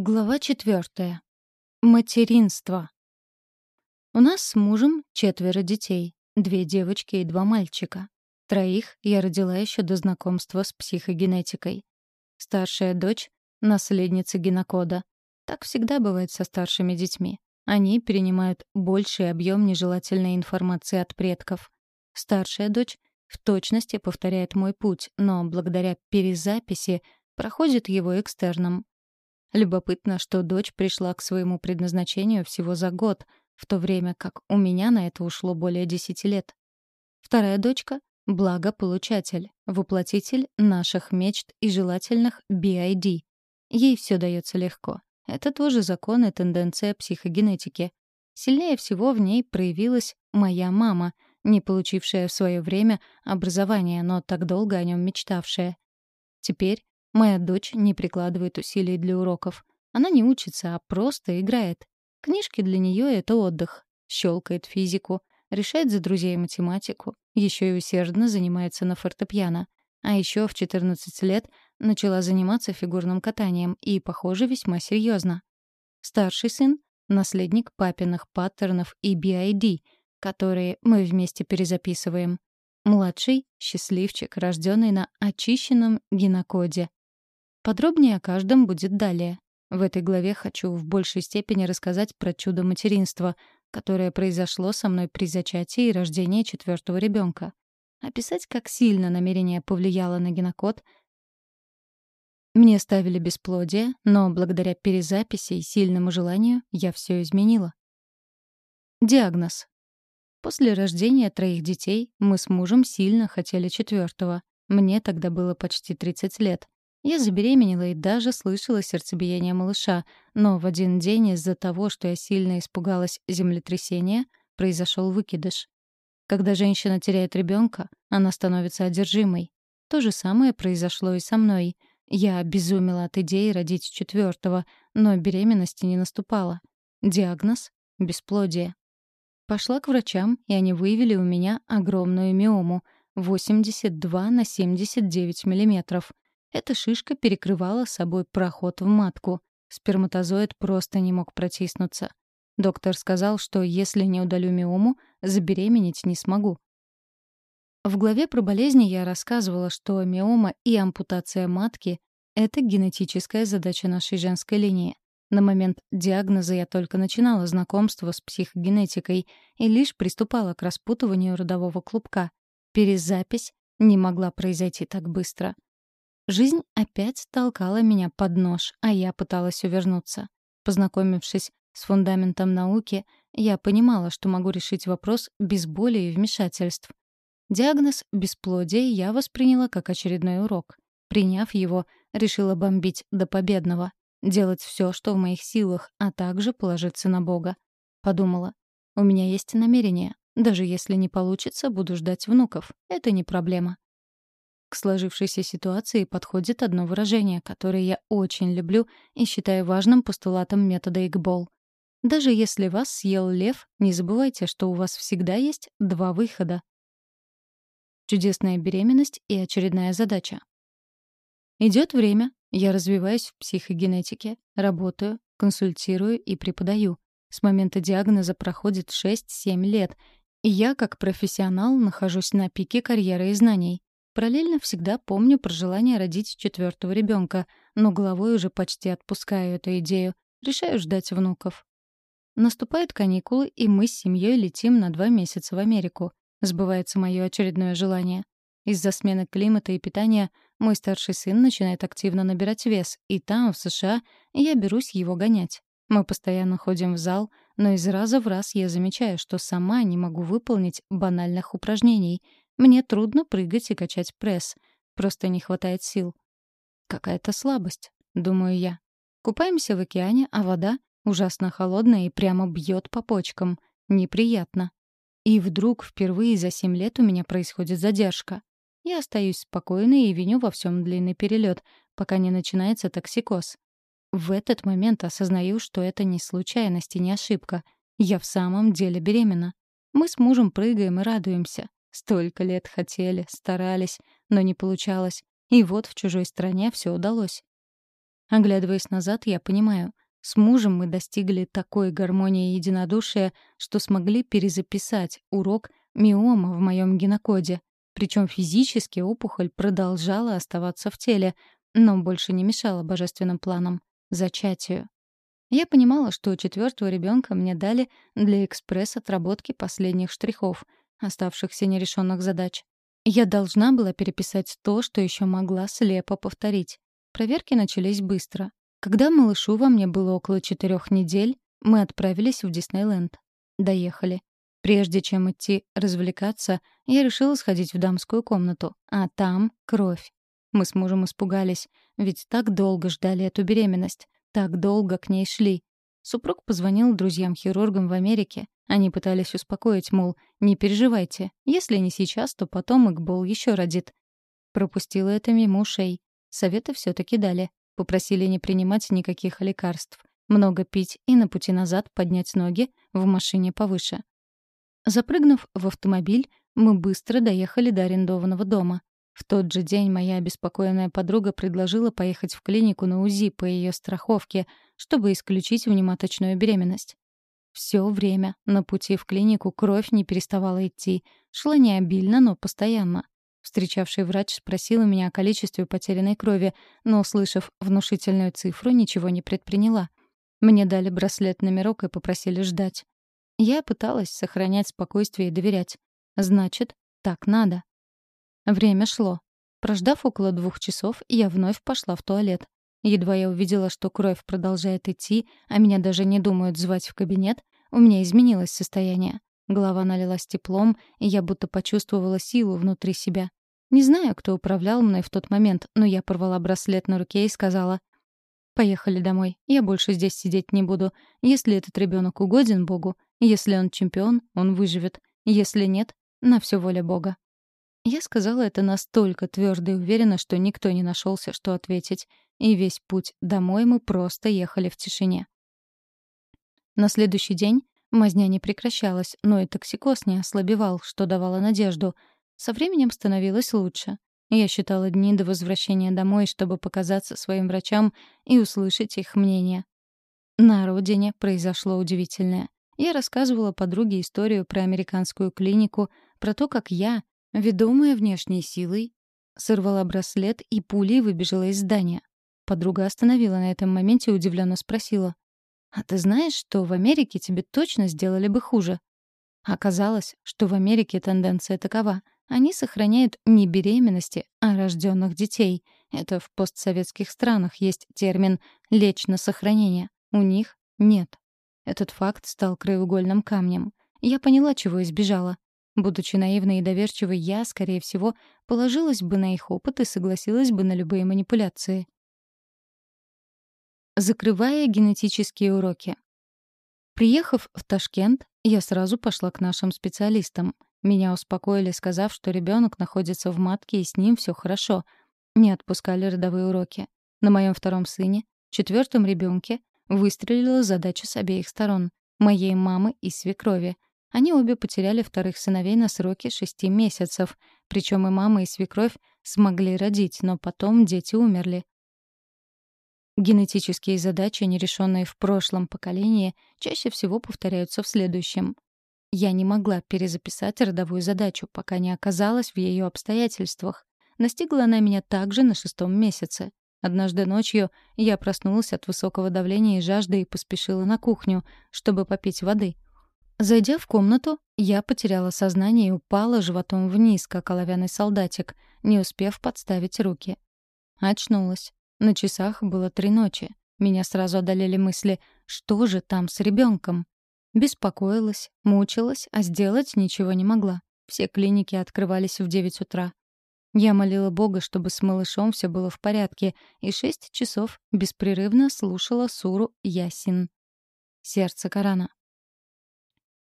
Глава четвертая. Материнство. У нас с мужем четверо детей. Две девочки и два мальчика. Троих я родила еще до знакомства с психогенетикой. Старшая дочь — наследница генокода. Так всегда бывает со старшими детьми. Они перенимают больший объем нежелательной информации от предков. Старшая дочь в точности повторяет мой путь, но благодаря перезаписи проходит его экстерном. Любопытно, что дочь пришла к своему предназначению всего за год, в то время как у меня на это ушло более десяти лет. Вторая дочка — благополучатель, воплотитель наших мечт и желательных BID. Ей все дается легко. Это тоже закон и тенденция психогенетики. Сильнее всего в ней проявилась моя мама, не получившая в свое время образование, но так долго о нем мечтавшая. Теперь Моя дочь не прикладывает усилий для уроков. Она не учится, а просто играет. Книжки для нее — это отдых. Щелкает физику, решает за друзей математику, еще и усердно занимается на фортепиано. А еще в 14 лет начала заниматься фигурным катанием и, похоже, весьма серьезно. Старший сын — наследник папиных паттернов и BID, которые мы вместе перезаписываем. Младший — счастливчик, рожденный на очищенном генокоде. Подробнее о каждом будет далее. В этой главе хочу в большей степени рассказать про чудо материнства, которое произошло со мной при зачатии и рождении четвертого ребенка. Описать, как сильно намерение повлияло на генокод. Мне ставили бесплодие, но благодаря перезаписи и сильному желанию я все изменила. Диагноз. После рождения троих детей мы с мужем сильно хотели четвертого. Мне тогда было почти 30 лет. Я забеременела и даже слышала сердцебиение малыша, но в один день из-за того, что я сильно испугалась землетрясения, произошел выкидыш. Когда женщина теряет ребенка, она становится одержимой. То же самое произошло и со мной. Я обезумела от идеи родить четвертого, но беременности не наступало. Диагноз — бесплодие. Пошла к врачам, и они выявили у меня огромную миому — 82 на 79 миллиметров — эта шишка перекрывала собой проход в матку. Сперматозоид просто не мог протиснуться. Доктор сказал, что если не удалю миому, забеременеть не смогу. В главе про болезни я рассказывала, что миома и ампутация матки — это генетическая задача нашей женской линии. На момент диагноза я только начинала знакомство с психогенетикой и лишь приступала к распутыванию родового клубка. Перезапись не могла произойти так быстро. Жизнь опять толкала меня под нож, а я пыталась увернуться. Познакомившись с фундаментом науки, я понимала, что могу решить вопрос без боли и вмешательств. Диагноз бесплодия я восприняла как очередной урок. Приняв его, решила бомбить до победного, делать все, что в моих силах, а также положиться на Бога. Подумала, у меня есть намерение. Даже если не получится, буду ждать внуков. Это не проблема. К сложившейся ситуации подходит одно выражение, которое я очень люблю и считаю важным постулатом метода Игбол. Даже если вас съел лев, не забывайте, что у вас всегда есть два выхода. Чудесная беременность и очередная задача. Идет время, я развиваюсь в психогенетике, работаю, консультирую и преподаю. С момента диагноза проходит 6-7 лет, и я, как профессионал, нахожусь на пике карьеры и знаний. Параллельно всегда помню про желание родить четвертого ребенка, но головой уже почти отпускаю эту идею, решаю ждать внуков. Наступают каникулы, и мы с семьей летим на два месяца в Америку. Сбывается мое очередное желание. Из-за смены климата и питания мой старший сын начинает активно набирать вес, и там, в США, я берусь его гонять. Мы постоянно ходим в зал, но из раза в раз я замечаю, что сама не могу выполнить банальных упражнений, мне трудно прыгать и качать пресс. Просто не хватает сил. Какая-то слабость, думаю я. Купаемся в океане, а вода ужасно холодная и прямо бьет по почкам. Неприятно. И вдруг впервые за семь лет у меня происходит задержка. Я остаюсь спокойной и виню во всем длинный перелет, пока не начинается токсикоз. В этот момент осознаю, что это не случайность и не ошибка. Я в самом деле беременна. Мы с мужем прыгаем и радуемся. Столько лет хотели, старались, но не получалось. И вот в чужой стране все удалось. Оглядываясь назад, я понимаю, с мужем мы достигли такой гармонии и единодушия, что смогли перезаписать урок миома в моем генокоде. Причем физически опухоль продолжала оставаться в теле, но больше не мешала божественным планам — зачатию. Я понимала, что четвертого ребенка мне дали для экспресс-отработки последних штрихов, оставшихся нерешенных задач. Я должна была переписать то, что еще могла слепо повторить. Проверки начались быстро. Когда малышу во мне было около четырех недель, мы отправились в Диснейленд. Доехали. Прежде чем идти развлекаться, я решила сходить в дамскую комнату, а там — кровь. Мы с мужем испугались, ведь так долго ждали эту беременность, так долго к ней шли. Супруг позвонил друзьям-хирургам в Америке. Они пытались успокоить, мол, не переживайте, если не сейчас, то потом Игбол еще родит. Пропустила это мимо ушей. Советы все таки дали. Попросили не принимать никаких лекарств, много пить и на пути назад поднять ноги в машине повыше. Запрыгнув в автомобиль, мы быстро доехали до арендованного дома. В тот же день моя обеспокоенная подруга предложила поехать в клинику на УЗИ по ее страховке, чтобы исключить внематочную беременность. Все время на пути в клинику кровь не переставала идти. Шла не обильно, но постоянно. Встречавший врач спросил у меня о количестве потерянной крови, но, услышав внушительную цифру, ничего не предприняла. Мне дали браслет-номерок и попросили ждать. Я пыталась сохранять спокойствие и доверять. Значит, так надо. Время шло. Прождав около двух часов, я вновь пошла в туалет. Едва я увидела, что кровь продолжает идти, а меня даже не думают звать в кабинет, у меня изменилось состояние. Голова налилась теплом, и я будто почувствовала силу внутри себя. Не знаю, кто управлял мной в тот момент, но я порвала браслет на руке и сказала, «Поехали домой. Я больше здесь сидеть не буду. Если этот ребенок угоден Богу, если он чемпион, он выживет. Если нет, на все воля Бога. Я сказала это настолько твердо и уверенно, что никто не нашелся, что ответить, и весь путь домой мы просто ехали в тишине. На следующий день мазня не прекращалась, но и токсикоз не ослабевал, что давало надежду. Со временем становилось лучше. Я считала дни до возвращения домой, чтобы показаться своим врачам и услышать их мнение. На родине произошло удивительное. Я рассказывала подруге историю про американскую клинику, про то, как я, ведомая внешней силой, сорвала браслет и пулей выбежала из здания. Подруга остановила на этом моменте и удивленно спросила. «А ты знаешь, что в Америке тебе точно сделали бы хуже?» Оказалось, что в Америке тенденция такова. Они сохраняют не беременности, а рожденных детей. Это в постсоветских странах есть термин «лечь на сохранение». У них нет. Этот факт стал краеугольным камнем. Я поняла, чего избежала. Будучи наивной и доверчивой, я, скорее всего, положилась бы на их опыт и согласилась бы на любые манипуляции. Закрывая генетические уроки. Приехав в Ташкент, я сразу пошла к нашим специалистам. Меня успокоили, сказав, что ребенок находится в матке и с ним все хорошо. Не отпускали родовые уроки. На моем втором сыне, четвертом ребенке, Выстрелила задача с обеих сторон — моей мамы и свекрови. Они обе потеряли вторых сыновей на сроке шести месяцев, причем и мама, и свекровь смогли родить, но потом дети умерли. Генетические задачи, нерешенные в прошлом поколении, чаще всего повторяются в следующем. Я не могла перезаписать родовую задачу, пока не оказалась в ее обстоятельствах. Настигла она меня также на шестом месяце. Однажды ночью я проснулась от высокого давления и жажды и поспешила на кухню, чтобы попить воды. Зайдя в комнату, я потеряла сознание и упала животом вниз, как оловянный солдатик, не успев подставить руки. Очнулась. На часах было три ночи. Меня сразу одолели мысли, что же там с ребенком? Беспокоилась, мучилась, а сделать ничего не могла. Все клиники открывались в девять утра. Я молила Бога, чтобы с малышом все было в порядке, и шесть часов беспрерывно слушала суру Ясин. Сердце Корана.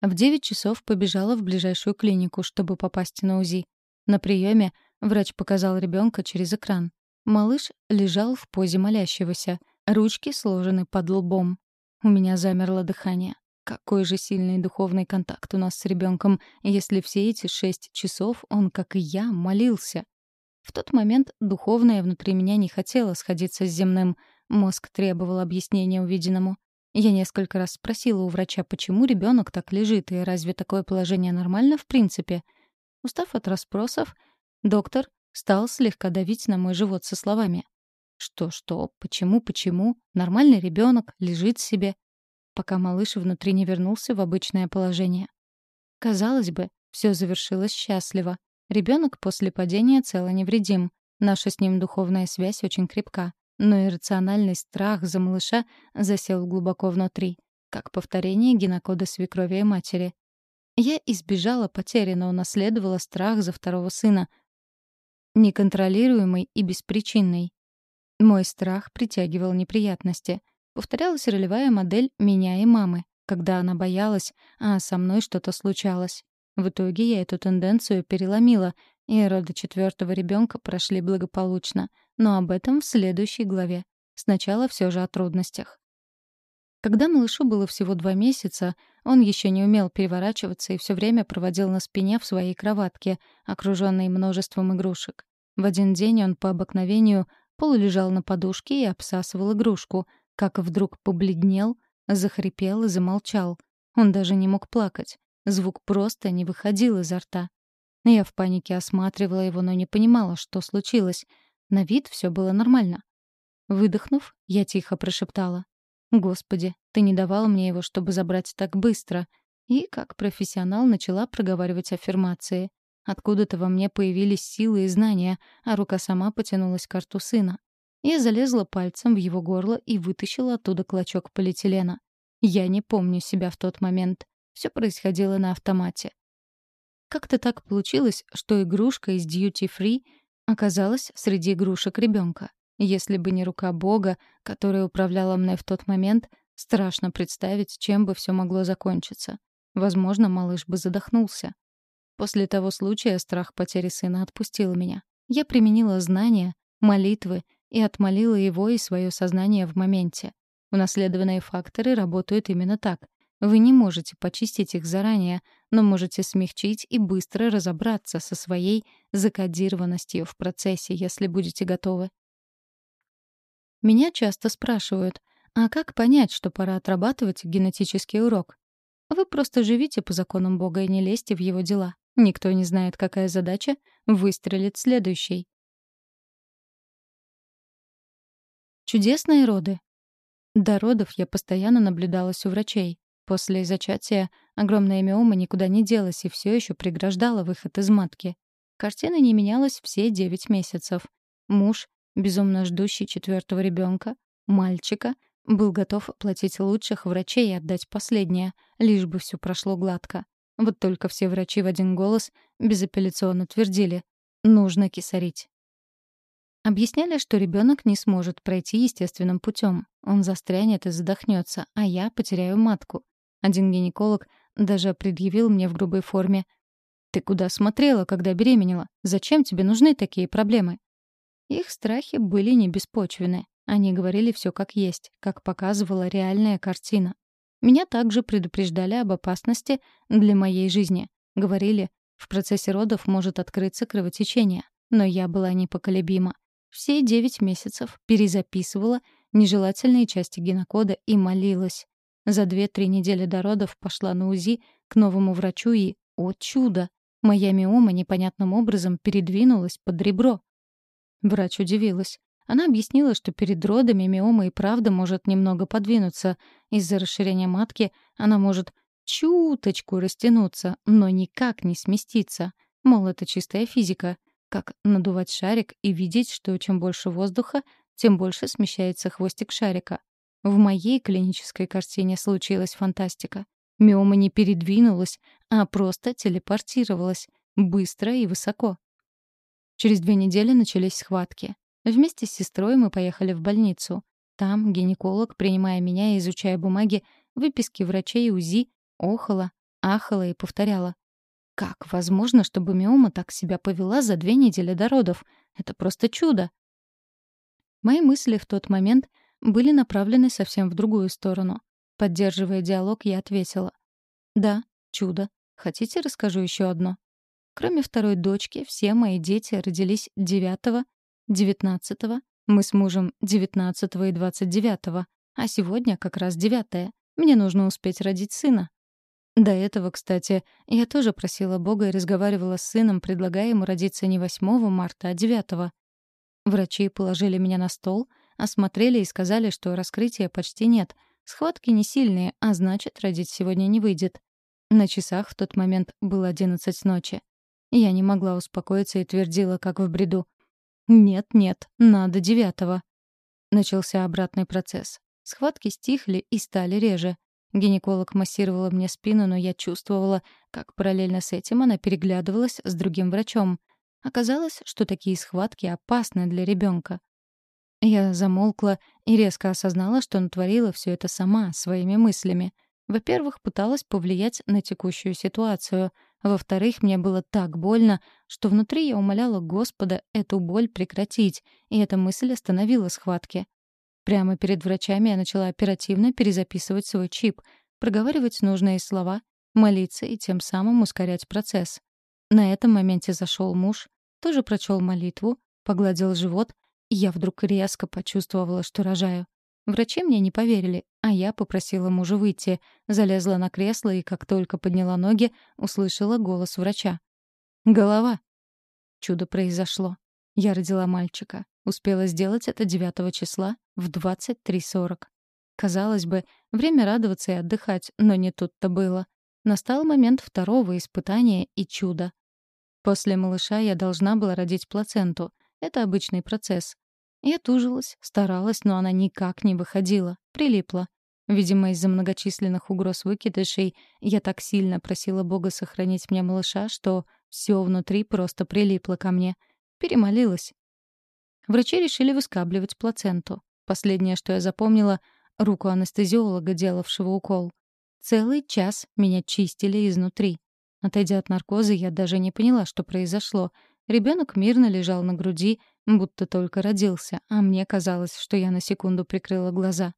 В девять часов побежала в ближайшую клинику, чтобы попасть на УЗИ. На приеме врач показал ребенка через экран. Малыш лежал в позе молящегося, ручки сложены под лбом. У меня замерло дыхание. Какой же сильный духовный контакт у нас с ребенком, если все эти шесть часов он, как и я, молился. В тот момент духовное внутри меня не хотело сходиться с земным. Мозг требовал объяснения увиденному. Я несколько раз спросила у врача, почему ребенок так лежит, и разве такое положение нормально в принципе. Устав от расспросов, доктор стал слегка давить на мой живот со словами. Что-что, почему, почему? Нормальный ребенок лежит себе. Пока малыш внутри не вернулся в обычное положение. Казалось бы, все завершилось счастливо. Ребенок после падения цело невредим. Наша с ним духовная связь очень крепка но иррациональный страх за малыша засел глубоко внутри, как повторение генокода свекрови и матери. Я избежала потери, но унаследовала страх за второго сына, неконтролируемый и беспричинный. Мой страх притягивал неприятности. Повторялась ролевая модель меня и мамы, когда она боялась, а со мной что-то случалось. В итоге я эту тенденцию переломила, и роды четвертого ребенка прошли благополучно, но об этом в следующей главе. Сначала все же о трудностях. Когда малышу было всего два месяца, он еще не умел переворачиваться и все время проводил на спине в своей кроватке, окруженной множеством игрушек. В один день он по обыкновению полулежал на подушке и обсасывал игрушку, как вдруг побледнел, захрипел и замолчал. Он даже не мог плакать. Звук просто не выходил изо рта. Я в панике осматривала его, но не понимала, что случилось. На вид все было нормально. Выдохнув, я тихо прошептала. «Господи, ты не давал мне его, чтобы забрать так быстро». И, как профессионал, начала проговаривать аффирмации. Откуда-то во мне появились силы и знания, а рука сама потянулась к рту сына. Я залезла пальцем в его горло и вытащила оттуда клочок полиэтилена. Я не помню себя в тот момент. Все происходило на автомате. Как-то так получилось, что игрушка из Free оказалась среди игрушек ребенка. Если бы не рука Бога, которая управляла мной в тот момент, страшно представить, чем бы все могло закончиться. Возможно, малыш бы задохнулся. После того случая страх потери сына отпустил меня. Я применила знания, молитвы и отмолила его и свое сознание в моменте. Унаследованные факторы работают именно так. Вы не можете почистить их заранее, но можете смягчить и быстро разобраться со своей закодированностью в процессе, если будете готовы. Меня часто спрашивают, а как понять, что пора отрабатывать генетический урок? Вы просто живите по законам Бога и не лезьте в его дела. Никто не знает, какая задача выстрелит следующей. Чудесные роды. До родов я постоянно наблюдалась у врачей. После зачатия огромная миома никуда не делась и все еще преграждала выход из матки. Картина не менялась все девять месяцев. Муж, безумно ждущий четвертого ребенка, мальчика, был готов платить лучших врачей и отдать последнее, лишь бы все прошло гладко. Вот только все врачи в один голос безапелляционно твердили — нужно кисарить. Объясняли, что ребенок не сможет пройти естественным путем. Он застрянет и задохнется, а я потеряю матку. Один гинеколог даже предъявил мне в грубой форме. «Ты куда смотрела, когда беременела? Зачем тебе нужны такие проблемы?» Их страхи были не беспочвены. Они говорили все как есть, как показывала реальная картина. Меня также предупреждали об опасности для моей жизни. Говорили, в процессе родов может открыться кровотечение. Но я была непоколебима. Все девять месяцев перезаписывала нежелательные части генокода и молилась. За две-три недели до родов пошла на УЗИ к новому врачу и, о чудо, моя миома непонятным образом передвинулась под ребро. Врач удивилась. Она объяснила, что перед родами миома и правда может немного подвинуться. Из-за расширения матки она может чуточку растянуться, но никак не сместиться. Мол, это чистая физика. Как надувать шарик и видеть, что чем больше воздуха, тем больше смещается хвостик шарика. В моей клинической картине случилась фантастика. Миома не передвинулась, а просто телепортировалась. Быстро и высоко. Через две недели начались схватки. Вместе с сестрой мы поехали в больницу. Там гинеколог, принимая меня и изучая бумаги, выписки врачей УЗИ, охала, ахала и повторяла. Как возможно, чтобы миома так себя повела за две недели до родов? Это просто чудо. Мои мысли в тот момент были направлены совсем в другую сторону. Поддерживая диалог, я ответила. «Да, чудо. Хотите, расскажу еще одно?» Кроме второй дочки, все мои дети родились 9, 19, Мы с мужем 19 и 29, а сегодня как раз 9. Мне нужно успеть родить сына. До этого, кстати, я тоже просила Бога и разговаривала с сыном, предлагая ему родиться не 8 марта, а 9. Врачи положили меня на стол, осмотрели и сказали, что раскрытия почти нет. Схватки не сильные, а значит, родить сегодня не выйдет. На часах в тот момент было 11 ночи. Я не могла успокоиться и твердила, как в бреду. «Нет-нет, надо девятого». Начался обратный процесс. Схватки стихли и стали реже. Гинеколог массировала мне спину, но я чувствовала, как параллельно с этим она переглядывалась с другим врачом. Оказалось, что такие схватки опасны для ребенка. Я замолкла и резко осознала, что натворила все это сама, своими мыслями. Во-первых, пыталась повлиять на текущую ситуацию — во-вторых, мне было так больно, что внутри я умоляла Господа эту боль прекратить, и эта мысль остановила схватки. Прямо перед врачами я начала оперативно перезаписывать свой чип, проговаривать нужные слова, молиться и тем самым ускорять процесс. На этом моменте зашел муж, тоже прочел молитву, погладил живот, и я вдруг резко почувствовала, что рожаю. Врачи мне не поверили, а я попросила мужа выйти, залезла на кресло и, как только подняла ноги, услышала голос врача. «Голова». Чудо произошло. Я родила мальчика. Успела сделать это 9 числа в 23.40. Казалось бы, время радоваться и отдыхать, но не тут-то было. Настал момент второго испытания и чуда. После малыша я должна была родить плаценту. Это обычный процесс. Я тужилась, старалась, но она никак не выходила, прилипла. Видимо, из-за многочисленных угроз выкидышей я так сильно просила Бога сохранить мне малыша, что все внутри просто прилипло ко мне. Перемолилась. Врачи решили выскабливать плаценту. Последнее, что я запомнила — руку анестезиолога, делавшего укол. Целый час меня чистили изнутри. Отойдя от наркоза, я даже не поняла, что произошло. Ребенок мирно лежал на груди, будто только родился, а мне казалось, что я на секунду прикрыла глаза.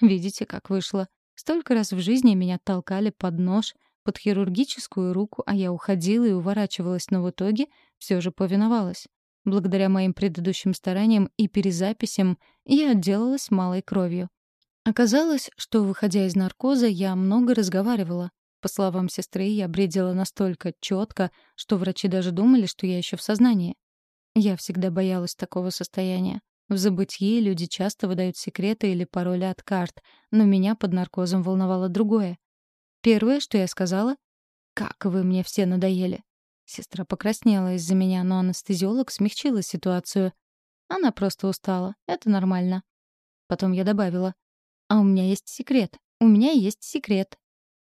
Видите, как вышло? Столько раз в жизни меня толкали под нож, под хирургическую руку, а я уходила и уворачивалась, но в итоге все же повиновалась. Благодаря моим предыдущим стараниям и перезаписям я отделалась малой кровью. Оказалось, что, выходя из наркоза, я много разговаривала. По словам сестры, я бредила настолько четко, что врачи даже думали, что я еще в сознании. Я всегда боялась такого состояния. В забытии люди часто выдают секреты или пароли от карт, но меня под наркозом волновало другое. Первое, что я сказала — «Как вы мне все надоели!» Сестра покраснела из-за меня, но анестезиолог смягчила ситуацию. Она просто устала. Это нормально. Потом я добавила. «А у меня есть секрет. У меня есть секрет.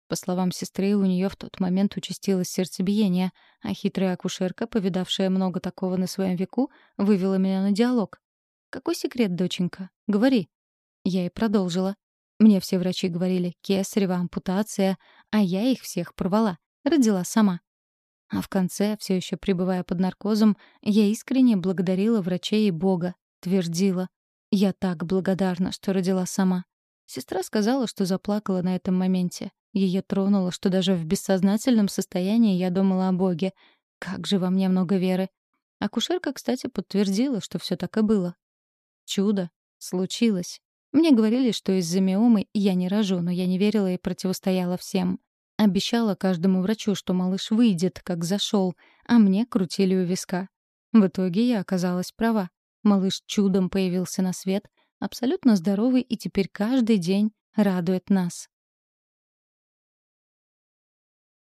По словам сестры, у нее в тот момент участилось сердцебиение, а хитрая акушерка, повидавшая много такого на своем веку, вывела меня на диалог. «Какой секрет, доченька? Говори». Я и продолжила. Мне все врачи говорили «кесарева ампутация», а я их всех порвала. Родила сама. А в конце, все еще пребывая под наркозом, я искренне благодарила врачей и Бога. Твердила. «Я так благодарна, что родила сама». Сестра сказала, что заплакала на этом моменте. Ее тронуло, что даже в бессознательном состоянии я думала о Боге. Как же во мне много веры. Акушерка, кстати, подтвердила, что все так и было. Чудо. Случилось. Мне говорили, что из-за миомы я не рожу, но я не верила и противостояла всем. Обещала каждому врачу, что малыш выйдет, как зашел, а мне крутили у виска. В итоге я оказалась права. Малыш чудом появился на свет, абсолютно здоровый и теперь каждый день радует нас.